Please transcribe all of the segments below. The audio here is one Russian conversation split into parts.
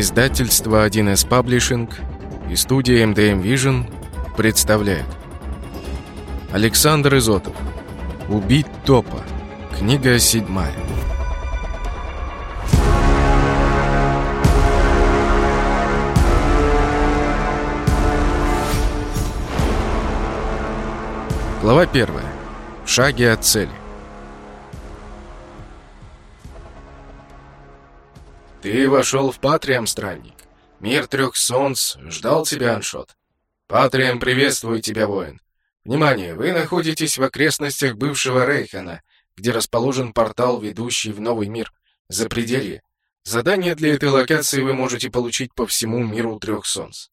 Издательство 1С Паблишинг и студия MDM Vision представляют Александр Изотов Убить топа Книга седьмая Глава первая. В шаге от цели. «Ты вошел в Патриам, странник. Мир трех солнц ждал тебя, Аншот. Патриам приветствует тебя, воин. Внимание, вы находитесь в окрестностях бывшего Рейхана, где расположен портал, ведущий в новый мир, за пределье. Задание для этой локации вы можете получить по всему миру трех солнц.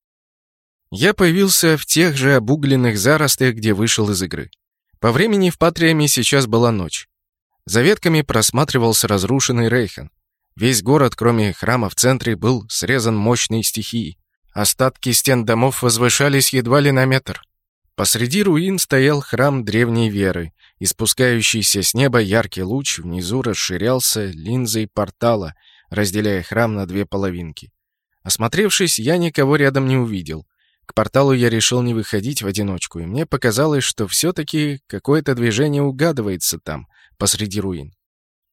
Я появился в тех же обугленных заростях, где вышел из игры. По времени в Патриаме сейчас была ночь. За ветками просматривался разрушенный Рейхан. Весь город, кроме храма в центре, был срезан мощной стихией. Остатки стен домов возвышались едва ли на метр. Посреди руин стоял храм древней веры, и спускающийся с неба яркий луч внизу расширялся линзой портала, разделяя храм на две половинки. Осмотревшись, я никого рядом не увидел. К порталу я решил не выходить в одиночку, и мне показалось, что все-таки какое-то движение угадывается там, посреди руин.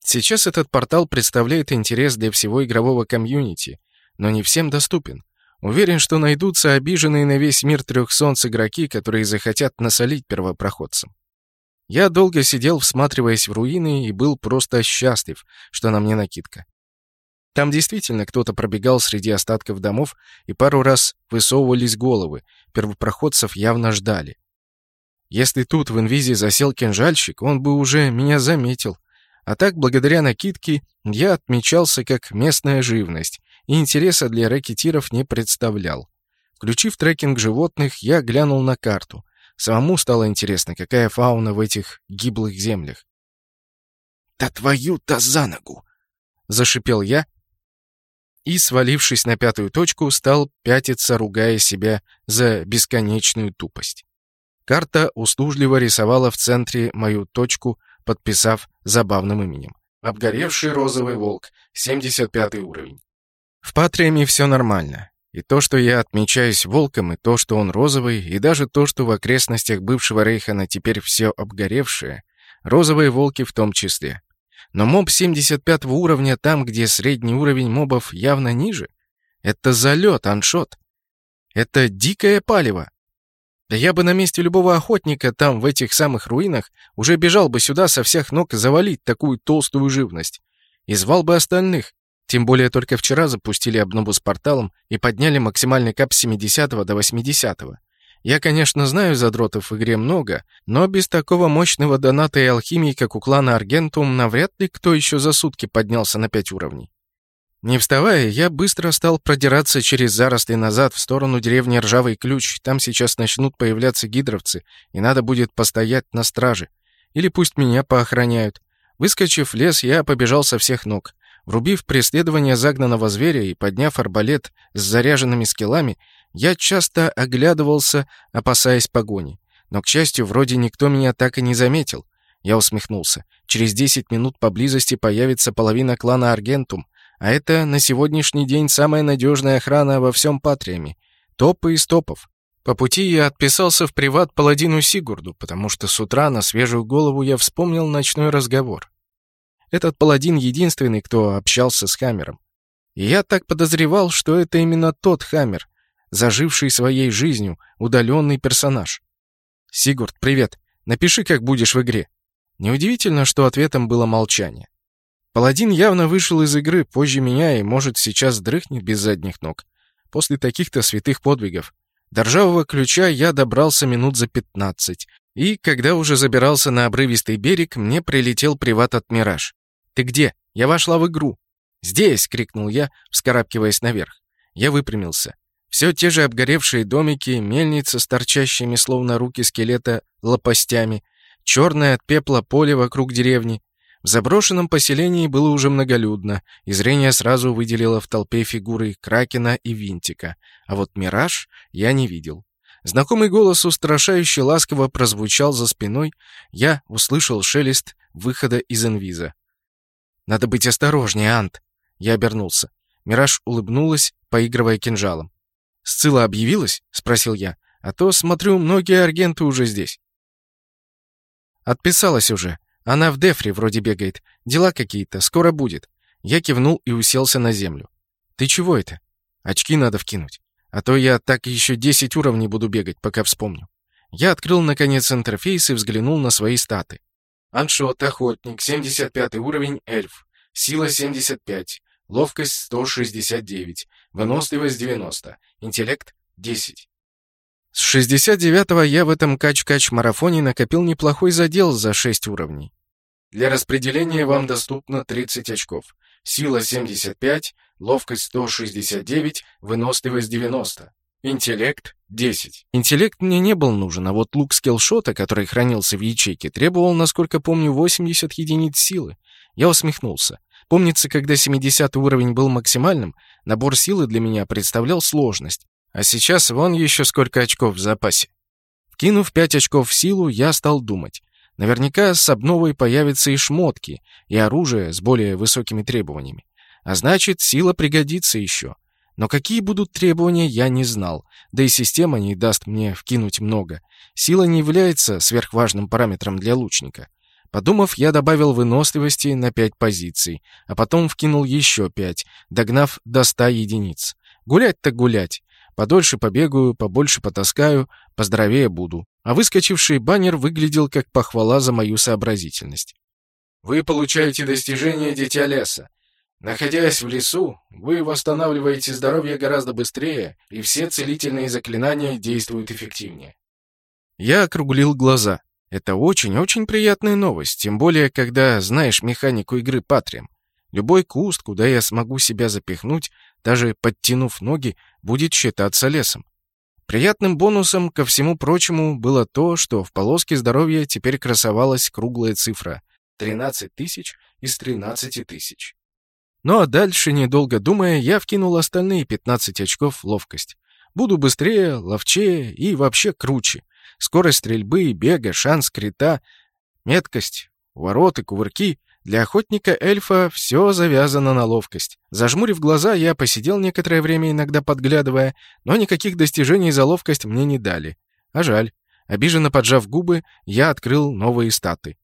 Сейчас этот портал представляет интерес для всего игрового комьюнити, но не всем доступен. Уверен, что найдутся обиженные на весь мир трех солнц игроки, которые захотят насолить первопроходцам. Я долго сидел, всматриваясь в руины, и был просто счастлив, что на мне накидка. Там действительно кто-то пробегал среди остатков домов, и пару раз высовывались головы, первопроходцев явно ждали. Если тут в инвизе засел кинжальщик, он бы уже меня заметил, а так, благодаря накидке, я отмечался как местная живность и интереса для рэкетиров не представлял. Включив трекинг животных, я глянул на карту. Самому стало интересно, какая фауна в этих гиблых землях. «Да твою-то за ногу!» — зашипел я и, свалившись на пятую точку, стал пятиться, ругая себя за бесконечную тупость. Карта услужливо рисовала в центре мою точку подписав забавным именем. Обгоревший розовый волк, 75 уровень. В Патриаме все нормально. И то, что я отмечаюсь волком, и то, что он розовый, и даже то, что в окрестностях бывшего Рейхана теперь все обгоревшее, розовые волки в том числе. Но моб 75 уровня там, где средний уровень мобов явно ниже, это залет, аншот. Это дикое палево. Да я бы на месте любого охотника там, в этих самых руинах, уже бежал бы сюда со всех ног завалить такую толстую живность. И звал бы остальных. Тем более только вчера запустили обнову с порталом и подняли максимальный кап с 70 до 80. -го. Я, конечно, знаю задротов в игре много, но без такого мощного доната и алхимии, как у клана Аргентум, навряд ли кто еще за сутки поднялся на 5 уровней. Не вставая, я быстро стал продираться через заросли назад в сторону деревни Ржавый Ключ. Там сейчас начнут появляться гидровцы, и надо будет постоять на страже. Или пусть меня поохраняют. Выскочив в лес, я побежал со всех ног. Врубив преследование загнанного зверя и подняв арбалет с заряженными скиллами, я часто оглядывался, опасаясь погони. Но, к счастью, вроде никто меня так и не заметил. Я усмехнулся. Через 10 минут поблизости появится половина клана Аргентум, а это на сегодняшний день самая надежная охрана во всем Патриаме. Топы из топов. По пути я отписался в приват паладину Сигурду, потому что с утра на свежую голову я вспомнил ночной разговор. Этот паладин единственный, кто общался с Хаммером. И я так подозревал, что это именно тот Хаммер, заживший своей жизнью, удаленный персонаж. «Сигурд, привет. Напиши, как будешь в игре». Неудивительно, что ответом было молчание. Паладин явно вышел из игры позже меня и, может, сейчас дрыхнет без задних ног. После таких-то святых подвигов. До ржавого ключа я добрался минут за пятнадцать. И, когда уже забирался на обрывистый берег, мне прилетел приват от Мираж. «Ты где? Я вошла в игру». «Здесь!» — крикнул я, вскарабкиваясь наверх. Я выпрямился. Все те же обгоревшие домики, мельница с торчащими, словно руки скелета, лопастями, черное от пепла поле вокруг деревни, в заброшенном поселении было уже многолюдно, и зрение сразу выделило в толпе фигуры Кракена и Винтика, а вот Мираж я не видел. Знакомый голос устрашающе ласково прозвучал за спиной, я услышал шелест выхода из инвиза. «Надо быть осторожнее, Ант!» Я обернулся. Мираж улыбнулась, поигрывая кинжалом. «Сцилла объявилась?» — спросил я. «А то, смотрю, многие аргенты уже здесь». «Отписалась уже. Она в Дефре вроде бегает. Дела какие-то. Скоро будет». Я кивнул и уселся на землю. «Ты чего это?» «Очки надо вкинуть. А то я так еще 10 уровней буду бегать, пока вспомню». Я открыл, наконец, интерфейс и взглянул на свои статы. Аншот, охотник, 75 уровень, эльф. Сила 75. Ловкость 169. Выносливость 90. Интеллект 10. С 69-го я в этом кач-кач-марафоне накопил неплохой задел за 6 уровней. Для распределения вам доступно 30 очков. Сила 75, ловкость 169, выносливость 90. Интеллект — 10. Интеллект мне не был нужен, а вот лук скиллшота, который хранился в ячейке, требовал, насколько помню, 80 единиц силы. Я усмехнулся. Помнится, когда 70 уровень был максимальным, набор силы для меня представлял сложность. А сейчас вон еще сколько очков в запасе. Вкинув 5 очков в силу, я стал думать. Наверняка с обновой появятся и шмотки, и оружие с более высокими требованиями. А значит, сила пригодится еще. Но какие будут требования, я не знал. Да и система не даст мне вкинуть много. Сила не является сверхважным параметром для лучника. Подумав, я добавил выносливости на 5 позиций, а потом вкинул еще 5, догнав до 100 единиц. Гулять так гулять. Подольше побегаю, побольше потаскаю, поздоровее буду. А выскочивший баннер выглядел как похвала за мою сообразительность. Вы получаете достижение Дитя Леса. Находясь в лесу, вы восстанавливаете здоровье гораздо быстрее, и все целительные заклинания действуют эффективнее. Я округлил глаза. Это очень-очень приятная новость, тем более, когда знаешь механику игры Патриам. Любой куст, куда я смогу себя запихнуть, даже подтянув ноги, будет считаться лесом. Приятным бонусом ко всему прочему было то, что в полоске здоровья теперь красовалась круглая цифра — 13 тысяч из 13 тысяч. Ну а дальше, недолго думая, я вкинул остальные 15 очков в ловкость. Буду быстрее, ловчее и вообще круче. Скорость стрельбы, бега, шанс крита, меткость, вороты, кувырки. Для охотника-эльфа все завязано на ловкость. Зажмурив глаза, я посидел некоторое время, иногда подглядывая, но никаких достижений за ловкость мне не дали. А жаль. Обиженно поджав губы, я открыл новые статы.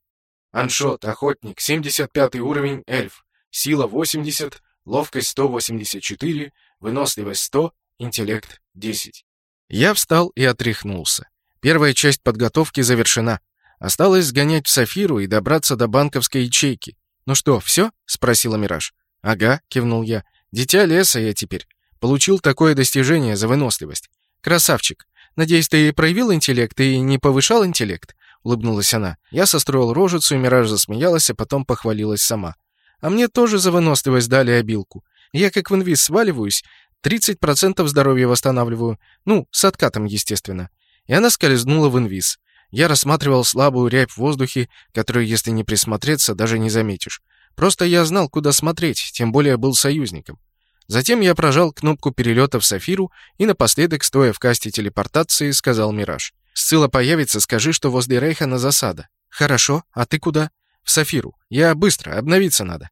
Аншот, охотник, 75 уровень, эльф. Сила 80, ловкость 184, выносливость 100, интеллект 10. Я встал и отряхнулся. Первая часть подготовки завершена. Осталось сгонять в Сафиру и добраться до банковской ячейки. «Ну что, все?» — спросила Мираж. «Ага», — кивнул я. «Дитя леса я теперь. Получил такое достижение за выносливость. Красавчик. Надеюсь, ты проявил интеллект и не повышал интеллект?» — улыбнулась она. Я состроил рожицу, и Мираж засмеялась, а потом похвалилась сама. А мне тоже за выносливость дали обилку. Я как в инвиз сваливаюсь, 30% здоровья восстанавливаю. Ну, с откатом, естественно. И она скользнула в инвиз. Я рассматривал слабую рябь в воздухе, которую, если не присмотреться, даже не заметишь. Просто я знал, куда смотреть, тем более был союзником. Затем я прожал кнопку перелета в Сафиру и напоследок, стоя в касте телепортации, сказал Мираж. «Сцилла появится, скажи, что возле Рейхана засада». «Хорошо, а ты куда?» в Сафиру. Я быстро, обновиться надо.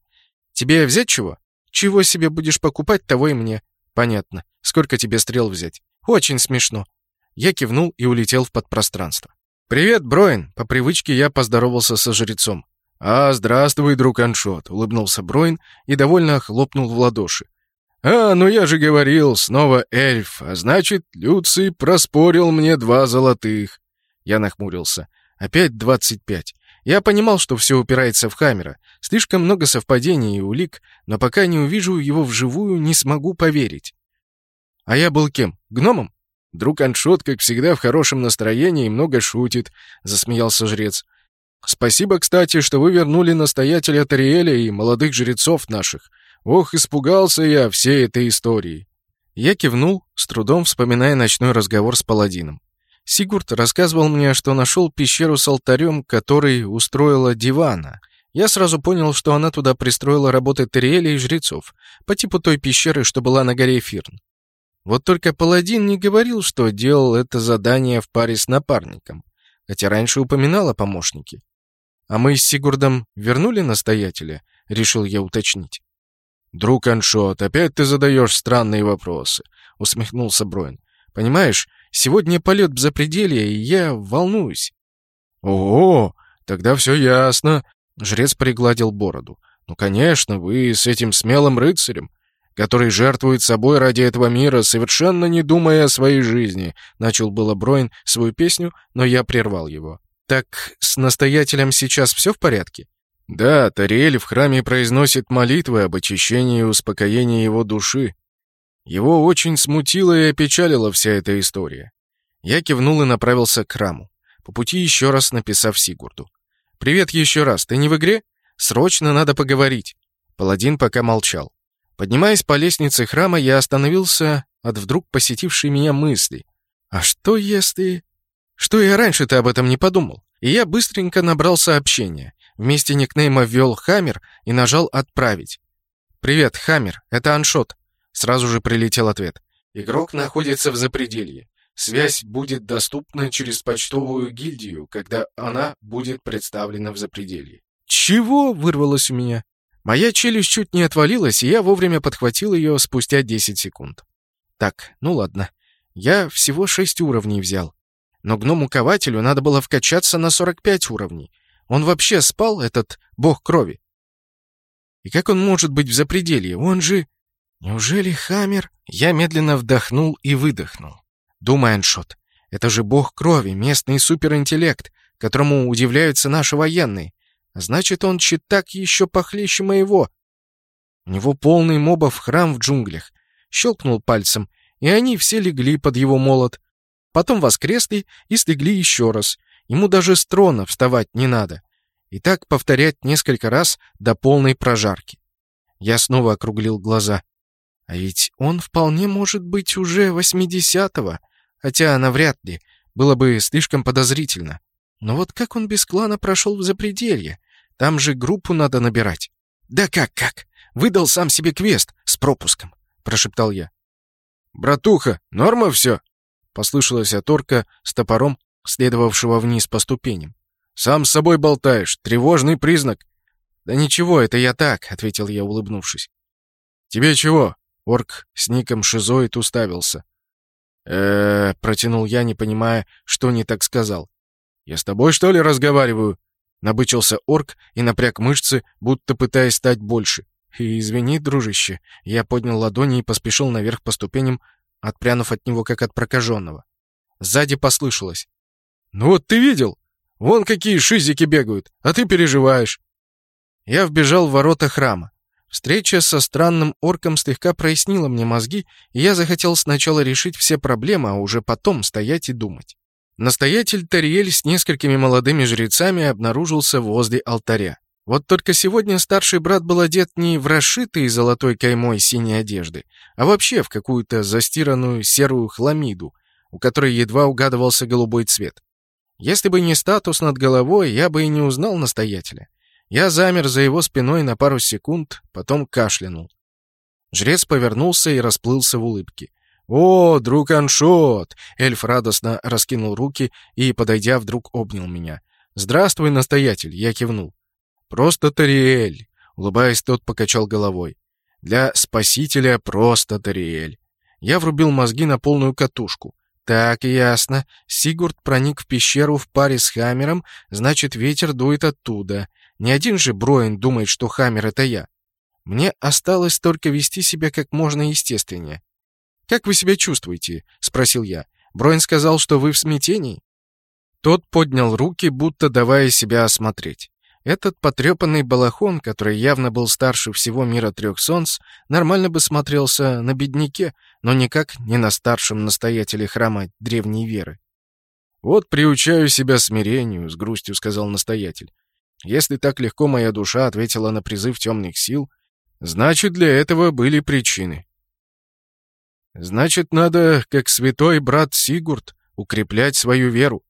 Тебе взять чего? Чего себе будешь покупать, того и мне. Понятно. Сколько тебе стрел взять? Очень смешно. Я кивнул и улетел в подпространство. «Привет, Броин!» По привычке я поздоровался со жрецом. «А, здравствуй, друг Аншот!» — улыбнулся Броин и довольно хлопнул в ладоши. «А, ну я же говорил, снова эльф, а значит, Люций проспорил мне два золотых». Я нахмурился. «Опять двадцать пять. Я понимал, что все упирается в Хаммера. Слишком много совпадений и улик, но пока не увижу его вживую, не смогу поверить. А я был кем? Гномом? Друг Аншот, как всегда, в хорошем настроении и много шутит, засмеялся жрец. Спасибо, кстати, что вы вернули настоятеля Тариэля и молодых жрецов наших. Ох, испугался я всей этой истории. Я кивнул, с трудом вспоминая ночной разговор с паладином. Сигурд рассказывал мне, что нашел пещеру с алтарем, который устроила Дивана. Я сразу понял, что она туда пристроила работы Терриэля и жрецов, по типу той пещеры, что была на горе Фирн. Вот только паладин не говорил, что делал это задание в паре с напарником, хотя раньше упоминал о помощнике. «А мы с Сигурдом вернули настоятеля?» — решил я уточнить. «Друг Аншот, опять ты задаешь странные вопросы», — усмехнулся Броин. «Понимаешь, сегодня полет в запределье, и я волнуюсь». «О, тогда все ясно», — жрец пригладил бороду. «Ну, конечно, вы с этим смелым рыцарем, который жертвует собой ради этого мира, совершенно не думая о своей жизни», — начал было Броин свою песню, но я прервал его. «Так с настоятелем сейчас все в порядке?» Да, Тариэль в храме произносит молитвы об очищении и успокоении его души. Его очень смутила и опечалила вся эта история. Я кивнул и направился к храму, по пути еще раз написав Сигурду. «Привет еще раз, ты не в игре? Срочно надо поговорить». Паладин пока молчал. Поднимаясь по лестнице храма, я остановился от вдруг посетившей меня мысли. «А что если...» «Что я раньше-то об этом не подумал?» И я быстренько набрал сообщение. Вместе никнейма ввел Хаммер и нажал «Отправить». «Привет, Хаммер, это Аншот». Сразу же прилетел ответ. «Игрок находится в запределье. Связь будет доступна через почтовую гильдию, когда она будет представлена в запределье». «Чего?» — вырвалось у меня. Моя челюсть чуть не отвалилась, и я вовремя подхватил ее спустя 10 секунд. Так, ну ладно. Я всего 6 уровней взял. Но гному-кователю надо было вкачаться на 45 уровней. Он вообще спал, этот бог крови? И как он может быть в запределье? Он же... Неужели Хаммер? Я медленно вдохнул и выдохнул. Думай, Аншот, это же бог крови, местный суперинтеллект, которому удивляются наши военные. Значит, он читак еще похлеще моего. У него полный мобов храм в джунглях. Щелкнул пальцем, и они все легли под его молот. Потом воскресли и слегли еще раз. Ему даже с трона вставать не надо. И так повторять несколько раз до полной прожарки. Я снова округлил глаза. А ведь он вполне может быть уже восьмидесятого, хотя навряд ли, было бы слишком подозрительно. Но вот как он без клана прошел в запределье? Там же группу надо набирать. «Да как, как? Выдал сам себе квест с пропуском», — прошептал я. «Братуха, норма все?» — послышалась от орка с топором следовавшего вниз по ступеням. «Сам с собой болтаешь. Тревожный признак». «Да ничего, это я так», — ответил я, улыбнувшись. «Тебе чего?» — орк с ником Шизоид уставился. э протянул я, не понимая, что не так сказал. «Я с тобой, что ли, разговариваю?» Набычился орк и напряг мышцы, будто пытаясь стать больше. И извини, дружище, я поднял ладони и поспешил наверх по ступеням, отпрянув от него, как от прокаженного. Сзади послышалось. «Ну вот ты видел? Вон какие шизики бегают, а ты переживаешь!» Я вбежал в ворота храма. Встреча со странным орком слегка прояснила мне мозги, и я захотел сначала решить все проблемы, а уже потом стоять и думать. Настоятель Тариэль с несколькими молодыми жрецами обнаружился возле алтаря. Вот только сегодня старший брат был одет не в расшитые золотой каймой синей одежды, а вообще в какую-то застиранную серую хламиду, у которой едва угадывался голубой цвет. Если бы не статус над головой, я бы и не узнал настоятеля. Я замер за его спиной на пару секунд, потом кашлянул. Жрец повернулся и расплылся в улыбке. «О, друг Аншот!» Эльф радостно раскинул руки и, подойдя, вдруг обнял меня. «Здравствуй, настоятель!» Я кивнул. «Просто Тариэль!» Улыбаясь, тот покачал головой. «Для спасителя просто Тариэль!» Я врубил мозги на полную катушку. Так, ясно. Сигурд проник в пещеру в паре с Хаммером, значит, ветер дует оттуда. Не один же Броин думает, что Хаммер — это я. Мне осталось только вести себя как можно естественнее. «Как вы себя чувствуете?» — спросил я. «Броин сказал, что вы в смятении?» Тот поднял руки, будто давая себя осмотреть. Этот потрепанный балахон, который явно был старше всего мира трех солнц, нормально бы смотрелся на бедняке, но никак не на старшем настоятеле храма древней веры. «Вот приучаю себя смирению», — с грустью сказал настоятель. «Если так легко моя душа ответила на призыв темных сил, значит, для этого были причины. Значит, надо, как святой брат Сигурд, укреплять свою веру».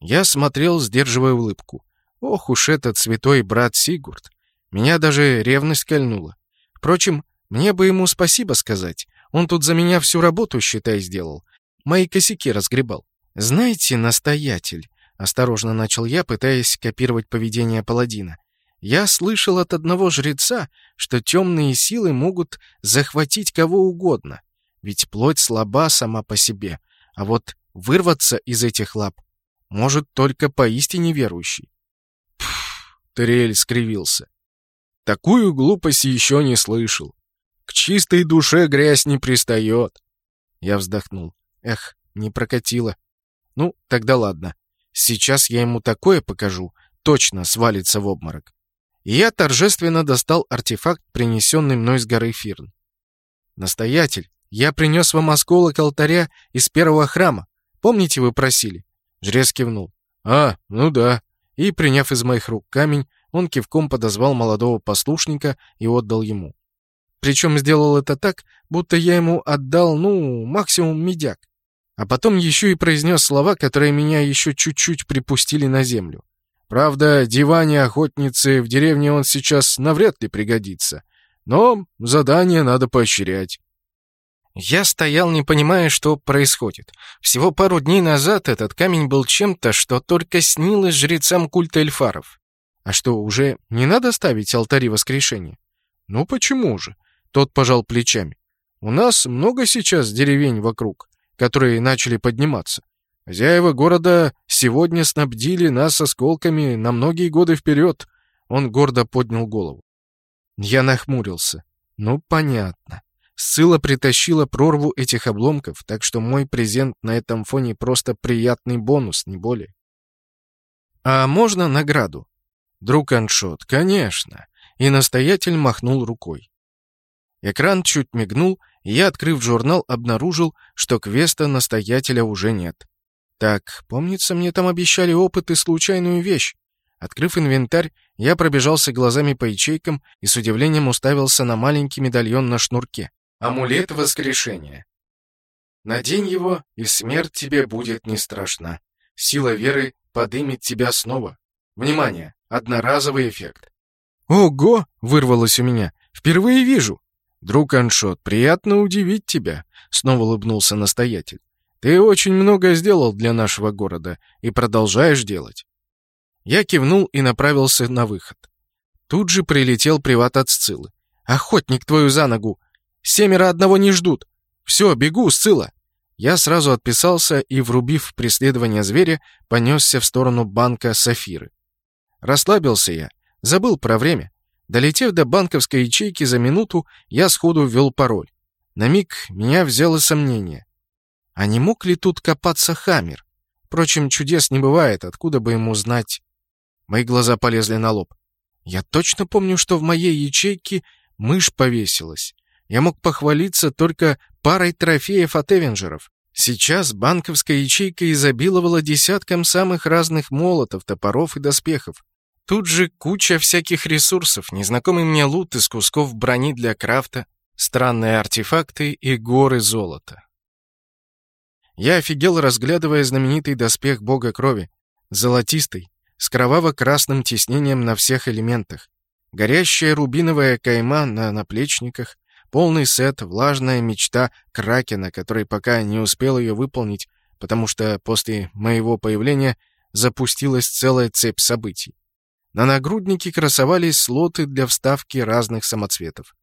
Я смотрел, сдерживая улыбку. Ох уж этот святой брат Сигурд. Меня даже ревность кольнула. Впрочем, мне бы ему спасибо сказать. Он тут за меня всю работу, считай, сделал. Мои косяки разгребал. Знаете, настоятель, осторожно начал я, пытаясь копировать поведение паладина. Я слышал от одного жреца, что темные силы могут захватить кого угодно, ведь плоть слаба сама по себе, а вот вырваться из этих лап может только поистине верующий. Пф, Терриэль скривился. Такую глупость еще не слышал. К чистой душе грязь не пристает. Я вздохнул. Эх, не прокатило. Ну, тогда ладно. Сейчас я ему такое покажу, точно свалится в обморок. И я торжественно достал артефакт, принесенный мной с горы Фирн. «Настоятель, я принес вам осколок алтаря из первого храма. Помните, вы просили?» Жрец кивнул. «А, ну да». И, приняв из моих рук камень, он кивком подозвал молодого послушника и отдал ему. Причем сделал это так, будто я ему отдал, ну, максимум медяк. А потом еще и произнес слова, которые меня еще чуть-чуть припустили на землю. Правда, диване охотницы в деревне он сейчас навряд ли пригодится. Но задание надо поощрять. Я стоял, не понимая, что происходит. Всего пару дней назад этот камень был чем-то, что только снилось жрецам культа эльфаров. А что, уже не надо ставить алтари воскрешения? Ну почему же? Тот пожал плечами. У нас много сейчас деревень вокруг, которые начали подниматься. Хозяева города сегодня снабдили нас осколками на многие годы вперед. Он гордо поднял голову. Я нахмурился. Ну, понятно. Сцилла притащила прорву этих обломков, так что мой презент на этом фоне просто приятный бонус, не более. А можно награду? Друг Аншот, конечно. И настоятель махнул рукой. Экран чуть мигнул, и я, открыв журнал, обнаружил, что квеста настоятеля уже нет. Так, помнится, мне там обещали опыт и случайную вещь. Открыв инвентарь, я пробежался глазами по ячейкам и с удивлением уставился на маленький медальон на шнурке. Амулет воскрешения. Надень его, и смерть тебе будет не страшна. Сила веры подымет тебя снова. Внимание! Одноразовый эффект. «Ого!» — вырвалось у меня. «Впервые вижу!» «Друг Аншот, приятно удивить тебя», — снова улыбнулся настоятель. «Ты очень многое сделал для нашего города и продолжаешь делать». Я кивнул и направился на выход. Тут же прилетел приват от Сцилы. «Охотник твою за ногу! Семеро одного не ждут. Все, бегу, Сцилла. Я сразу отписался и, врубив преследование зверя, понесся в сторону банка Сафиры. Расслабился я, забыл про время. Долетев до банковской ячейки за минуту, я сходу ввел пароль. На миг меня взяло сомнение. А не мог ли тут копаться Хаммер? Впрочем, чудес не бывает, откуда бы ему знать? Мои глаза полезли на лоб. Я точно помню, что в моей ячейке мышь повесилась я мог похвалиться только парой трофеев от Эвенджеров. Сейчас банковская ячейка изобиловала десятком самых разных молотов, топоров и доспехов. Тут же куча всяких ресурсов, незнакомый мне лут из кусков брони для крафта, странные артефакты и горы золота. Я офигел, разглядывая знаменитый доспех бога крови, золотистый, с кроваво-красным тиснением на всех элементах, горящая рубиновая кайма на наплечниках, Полный сет, влажная мечта Кракена, который пока не успел ее выполнить, потому что после моего появления запустилась целая цепь событий. На нагруднике красовались слоты для вставки разных самоцветов.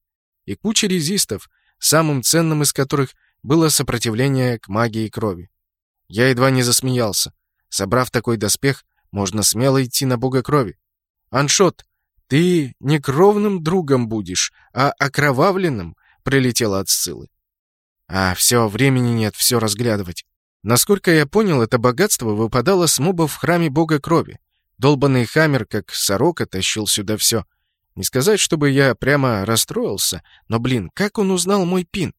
И куча резистов, самым ценным из которых было сопротивление к магии крови. Я едва не засмеялся. Собрав такой доспех, можно смело идти на бога крови. «Аншот, ты не кровным другом будешь, а окровавленным, прилетело от ссылы. А, все, времени нет, все разглядывать. Насколько я понял, это богатство выпадало с мобов в храме бога крови. Долбанный хаммер, как сорока, тащил сюда все. Не сказать, чтобы я прямо расстроился, но, блин, как он узнал мой пин?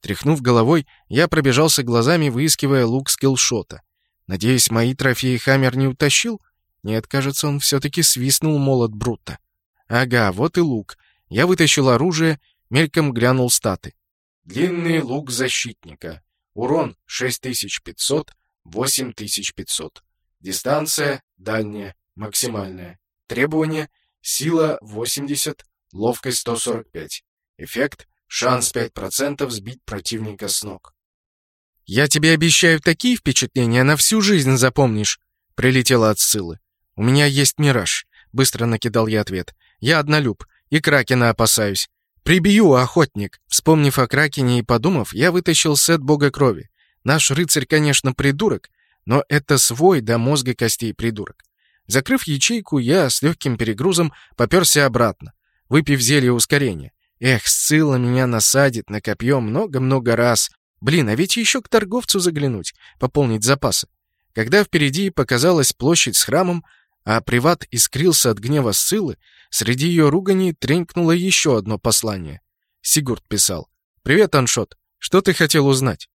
Тряхнув головой, я пробежался глазами, выискивая лук скиллшота. Надеюсь, мои трофеи Хаммер не утащил? Нет, кажется, он все-таки свистнул молот Брута. Ага, вот и лук. Я вытащил оружие Мельком глянул статы. Длинный лук защитника. Урон 6500, 8500. Дистанция дальняя, максимальная. Требования сила 80, ловкость 145. Эффект шанс 5% сбить противника с ног. «Я тебе обещаю такие впечатления, на всю жизнь запомнишь», — прилетела от ссылы. «У меня есть мираж. быстро накидал я ответ. «Я однолюб, и Кракена опасаюсь. Прибью, охотник!» Вспомнив о Кракене и подумав, я вытащил сет бога крови. Наш рыцарь, конечно, придурок, но это свой до мозга костей придурок. Закрыв ячейку, я с легким перегрузом поперся обратно, выпив зелье ускорения. Эх, Сцилла меня насадит на копье много-много раз. Блин, а ведь еще к торговцу заглянуть, пополнить запасы. Когда впереди показалась площадь с храмом, а приват искрился от гнева Сциллы, среди ее ругани тренькнуло еще одно послание. Сигурд писал. «Привет, Аншот. Что ты хотел узнать?»